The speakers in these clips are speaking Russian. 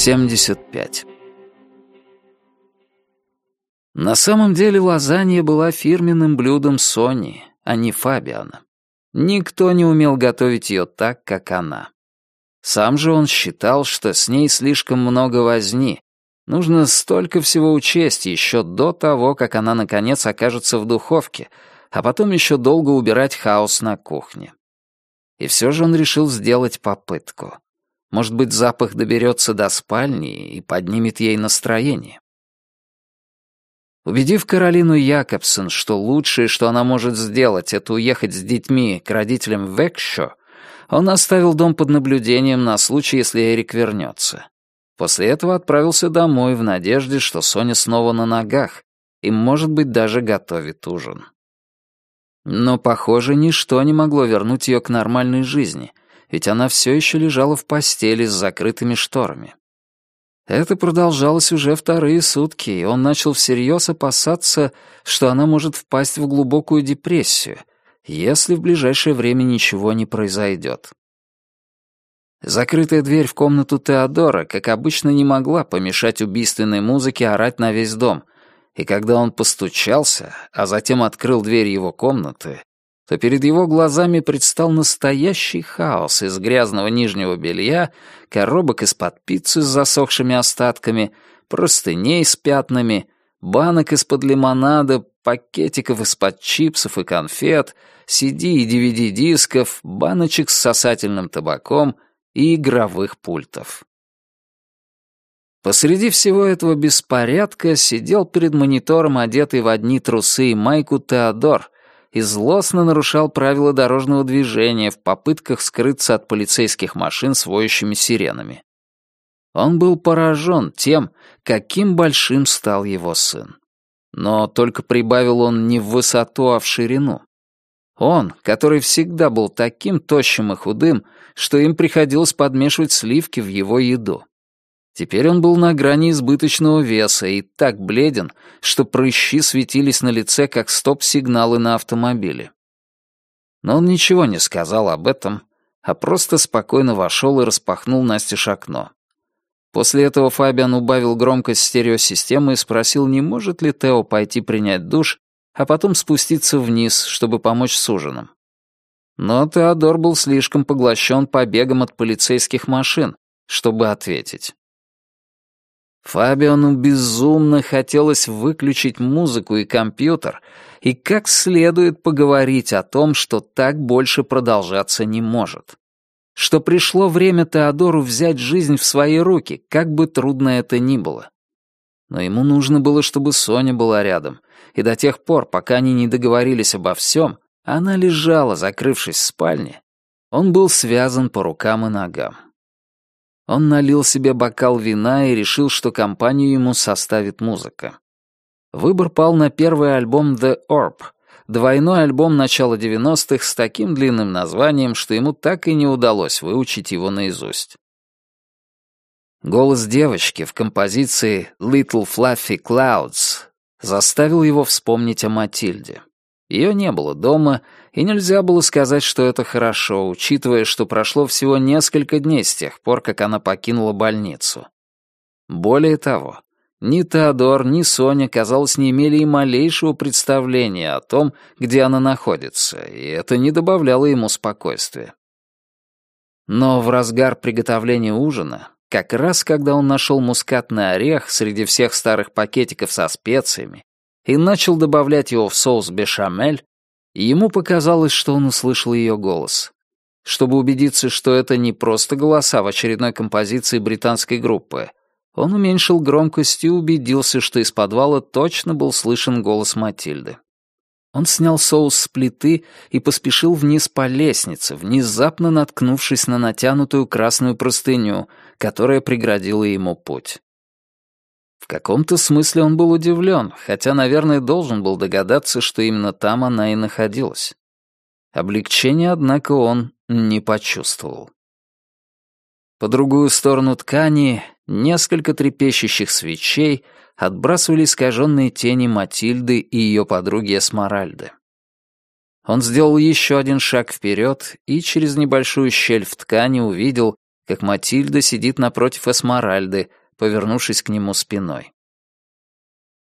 75. На самом деле лазанья была фирменным блюдом Сони, а не Фабиана. Никто не умел готовить ее так, как она. Сам же он считал, что с ней слишком много возни. Нужно столько всего учесть еще до того, как она наконец окажется в духовке, а потом еще долго убирать хаос на кухне. И все же он решил сделать попытку. Может быть, запах доберется до спальни и поднимет ей настроение. Убедив Каролину Якобсон, что лучшее, что она может сделать, это уехать с детьми к родителям в Экшо, он оставил дом под наблюдением на случай, если Эрик вернется. После этого отправился домой в надежде, что Соня снова на ногах и, может быть, даже готовит ужин. Но, похоже, ничто не могло вернуть ее к нормальной жизни, ведь она все еще лежала в постели с закрытыми шторами. Это продолжалось уже вторые сутки, и он начал всерьез опасаться, что она может впасть в глубокую депрессию, если в ближайшее время ничего не произойдет. Закрытая дверь в комнату Теодора, как обычно, не могла помешать убийственной музыке орать на весь дом, и когда он постучался, а затем открыл дверь его комнаты, то перед его глазами предстал настоящий хаос из грязного нижнего белья, коробок из-под пиццы с засохшими остатками, простыней с пятнами, банок из-под лимонада, пакетиков из-под чипсов и конфет, CD и DVD-дисков, баночек с сосательным табаком и игровых пультов. Посреди всего этого беспорядка сидел перед монитором одетый в одни трусы и майку Теодор — и злостно нарушал правила дорожного движения в попытках скрыться от полицейских машин с воющими сиренами. Он был поражен тем, каким большим стал его сын. Но только прибавил он не в высоту, а в ширину. Он, который всегда был таким тощим и худым, что им приходилось подмешивать сливки в его еду. Теперь он был на грани избыточного веса и так бледен, что прыщи светились на лице, как стоп-сигналы на автомобиле. Но он ничего не сказал об этом, а просто спокойно вошел и распахнул настежь окно. После этого Фабиан убавил громкость стереосистемы и спросил, не может ли Тео пойти принять душ, а потом спуститься вниз, чтобы помочь с ужином. Но Теодор был слишком поглощен побегом от полицейских машин, чтобы ответить. Фабиону безумно хотелось выключить музыку и компьютер и как следует поговорить о том, что так больше продолжаться не может. Что пришло время Теодору взять жизнь в свои руки, как бы трудно это ни было. Но ему нужно было, чтобы Соня была рядом, и до тех пор, пока они не договорились обо всем, она лежала, закрывшись в спальне, он был связан по рукам и ногам. Он налил себе бокал вина и решил, что компанию ему составит музыка. Выбор пал на первый альбом The Orb, двойной альбом начала 90-х с таким длинным названием, что ему так и не удалось выучить его наизусть. Голос девочки в композиции «Little Fluffy Clouds» заставил его вспомнить о Матильде. Ее не было дома, и нельзя было сказать, что это хорошо, учитывая, что прошло всего несколько дней с тех пор, как она покинула больницу. Более того, ни Теодор, ни Соня, казалось, не имели и малейшего представления о том, где она находится, и это не добавляло ему спокойствия. Но в разгар приготовления ужина, как раз когда он нашел мускатный орех среди всех старых пакетиков со специями и начал добавлять его в соус бешамель, ему показалось, что он услышал ее голос. Чтобы убедиться, что это не просто голоса в очередной композиции британской группы, он уменьшил громкость и убедился, что из подвала точно был слышен голос Матильды. Он снял соус с плиты и поспешил вниз по лестнице, внезапно наткнувшись на натянутую красную простыню, которая преградила ему путь. В каком-то смысле он был удивлен, хотя, наверное, должен был догадаться, что именно там она и находилась. Облегчения, однако, он не почувствовал. По другую сторону ткани несколько трепещущих свечей отбрасывали искаженные тени Матильды и ее подруги Эсмаральды. Он сделал еще один шаг вперед и через небольшую щель в ткани увидел, как Матильда сидит напротив Эсмаральды, повернувшись к нему спиной.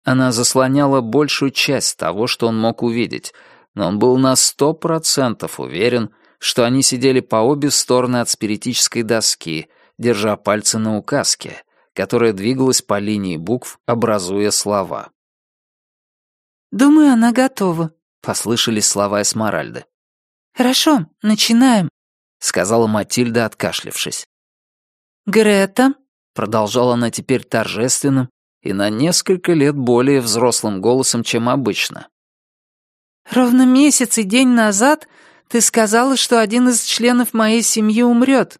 Она заслоняла большую часть того, что он мог увидеть, но он был на сто процентов уверен, что они сидели по обе стороны от спиритической доски, держа пальцы на указке, которая двигалась по линии букв, образуя слова. «Думаю, она готова», — послышались слова Эсмаральды. «Хорошо, начинаем», — сказала Матильда, откашлившись. «Грета», — продолжала она теперь торжественным и на несколько лет более взрослым голосом, чем обычно. «Ровно месяц и день назад ты сказала, что один из членов моей семьи умрет.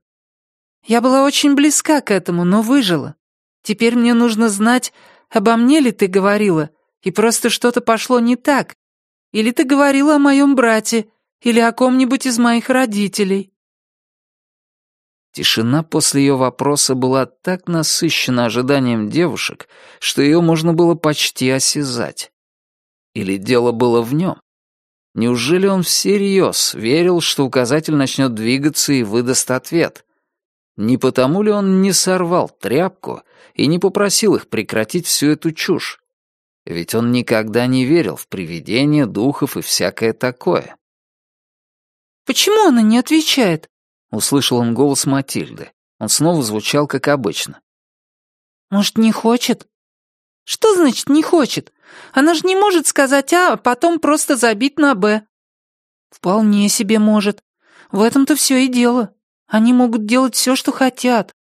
Я была очень близка к этому, но выжила. Теперь мне нужно знать, обо мне ли ты говорила, и просто что-то пошло не так. Или ты говорила о моем брате, или о ком-нибудь из моих родителей». Тишина после ее вопроса была так насыщена ожиданием девушек, что ее можно было почти осязать. Или дело было в нем? Неужели он всерьез верил, что указатель начнет двигаться и выдаст ответ? Не потому ли он не сорвал тряпку и не попросил их прекратить всю эту чушь? Ведь он никогда не верил в привидения, духов и всякое такое. «Почему она не отвечает?» — услышал он голос Матильды. Он снова звучал, как обычно. «Может, не хочет?» «Что значит «не хочет»? Она же не может сказать «а», а потом просто забить на «б». «Вполне себе может. В этом-то все и дело. Они могут делать все, что хотят.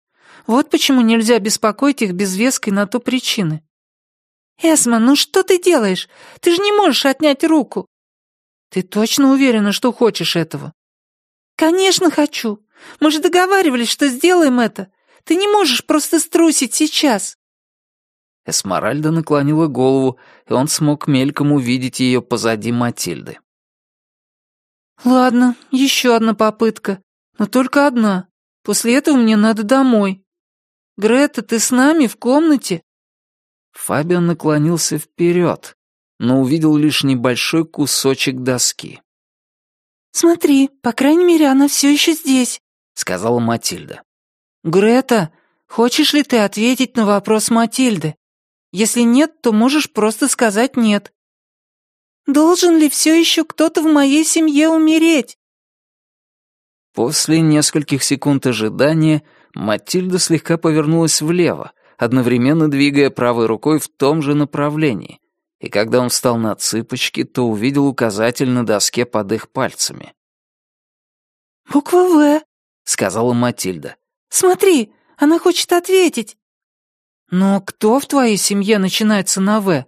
Вот почему нельзя беспокоить их без веской на то причины. «Эсма, ну что ты делаешь? Ты же не можешь отнять руку!» «Ты точно уверена, что хочешь этого?» «Конечно хочу. Мы же договаривались, что сделаем это. Ты не можешь просто струсить сейчас». Эсмаральда наклонила голову, и он смог мельком увидеть ее позади Матильды. «Ладно, еще одна попытка, но только одна. После этого мне надо домой. Грета, ты с нами в комнате?» Фабиан наклонился вперед, но увидел лишь небольшой кусочек доски. «Смотри, по крайней мере, она все еще здесь», — сказала Матильда. «Грета, хочешь ли ты ответить на вопрос Матильды? Если нет, то можешь просто сказать «нет». «Должен ли все еще кто-то в моей семье умереть?» После нескольких секунд ожидания Матильда слегка повернулась влево, одновременно двигая правой рукой в том же направлении, и когда он встал на цыпочки, то увидел указатель на доске под их пальцами. «Буква «В», — сказала Матильда. «Смотри, она хочет ответить». «Но кто в твоей семье начинается на «В»?»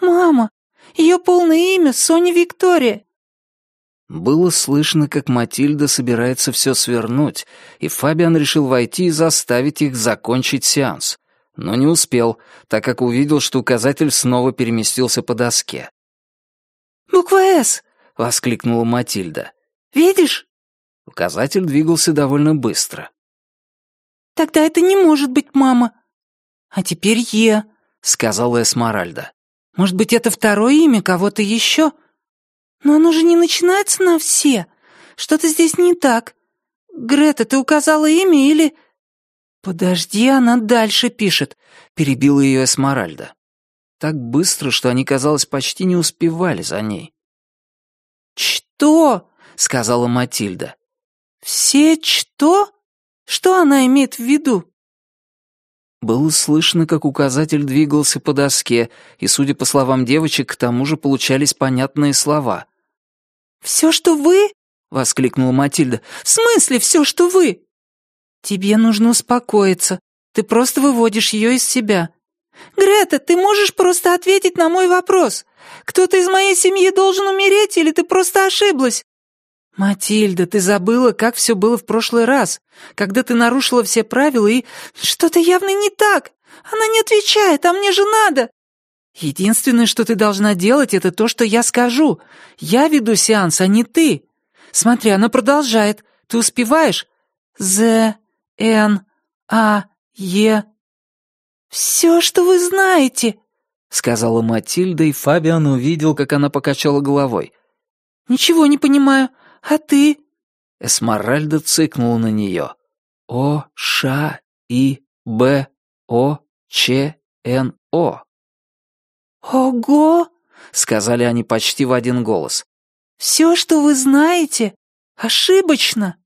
«Мама, ее полное имя Соня Виктория». Было слышно, как Матильда собирается все свернуть, и Фабиан решил войти и заставить их закончить сеанс. Но не успел, так как увидел, что указатель снова переместился по доске. «Буква «С», — воскликнула Матильда. «Видишь?» Указатель двигался довольно быстро. «Тогда это не может быть мама. А теперь Е», — сказала Эсмаральда. «Может быть, это второе имя кого-то еще?» «Но оно же не начинается на «все». Что-то здесь не так. Грета, ты указала имя или...» «Подожди, она дальше пишет», — перебила ее Эсмаральда. Так быстро, что они, казалось, почти не успевали за ней. «Что?» — сказала Матильда. «Все что? Что она имеет в виду?» Было слышно, как указатель двигался по доске, и, судя по словам девочек, к тому же получались понятные слова. «Все, что вы?» — воскликнула Матильда. «В смысле все, что вы?» «Тебе нужно успокоиться. Ты просто выводишь ее из себя». «Грета, ты можешь просто ответить на мой вопрос? Кто-то из моей семьи должен умереть, или ты просто ошиблась?» «Матильда, ты забыла, как все было в прошлый раз, когда ты нарушила все правила и...» «Что-то явно не так. Она не отвечает, а мне же надо!» Единственное, что ты должна делать, это то, что я скажу. Я веду сеанс, а не ты. Смотри, она продолжает. Ты успеваешь? З, Н, А, Е. Все, что вы знаете, сказала Матильда, и Фабиан увидел, как она покачала головой. Ничего не понимаю. А ты? Эсмаральда цыкнула на нее. О, Ш, И, Б, О, Ч, Н, О. «Ого!» — сказали они почти в один голос. «Все, что вы знаете, ошибочно!»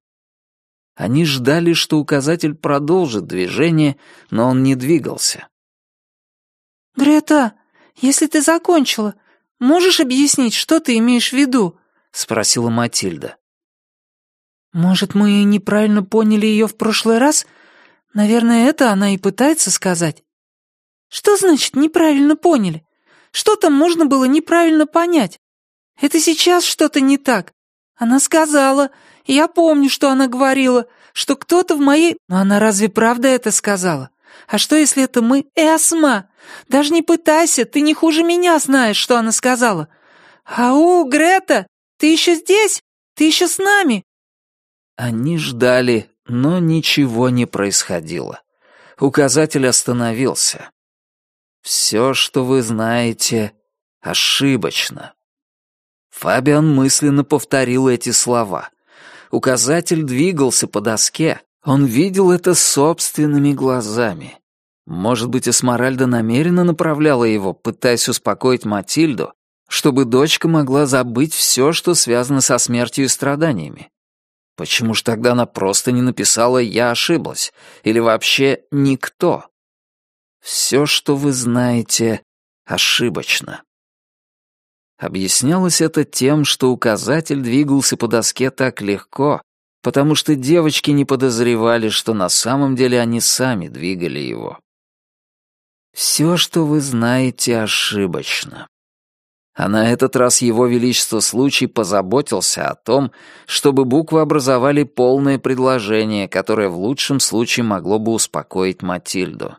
Они ждали, что указатель продолжит движение, но он не двигался. «Грета, если ты закончила, можешь объяснить, что ты имеешь в виду?» — спросила Матильда. «Может, мы неправильно поняли ее в прошлый раз? Наверное, это она и пытается сказать». «Что значит «неправильно поняли»? Что там можно было неправильно понять? Это сейчас что-то не так. Она сказала, я помню, что она говорила, что кто-то в моей... Но она разве правда это сказала? А что, если это мы, Эсма? Даже не пытайся, ты не хуже меня знаешь, что она сказала. Ау, Грета, ты еще здесь? Ты еще с нами?» Они ждали, но ничего не происходило. Указатель остановился. Все, что вы знаете, ошибочно. Фабиан мысленно повторил эти слова. Указатель двигался по доске. Он видел это собственными глазами. Может быть, Эсмаральда намеренно направляла его, пытаясь успокоить Матильду, чтобы дочка могла забыть все, что связано со смертью и страданиями. Почему ж тогда она просто не написала «я ошиблась» или вообще «никто»? Все, что вы знаете, ошибочно. Объяснялось это тем, что указатель двигался по доске так легко, потому что девочки не подозревали, что на самом деле они сами двигали его. Все, что вы знаете, ошибочно. А на этот раз его величество случай позаботился о том, чтобы буквы образовали полное предложение, которое в лучшем случае могло бы успокоить Матильду.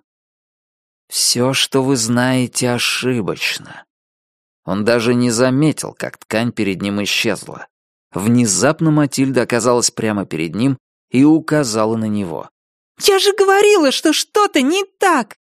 Все, что вы знаете, ошибочно. Он даже не заметил, как ткань перед ним исчезла. Внезапно Матильда оказалась прямо перед ним и указала на него. «Я же говорила, что что-то не так!»